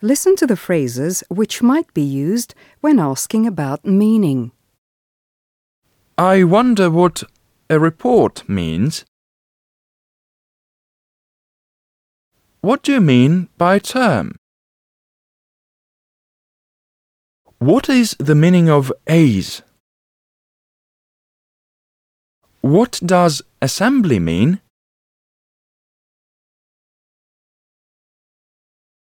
Listen to the phrases which might be used when asking about meaning. I wonder what a report means. What do you mean by term? What is the meaning of A's? What does assembly mean?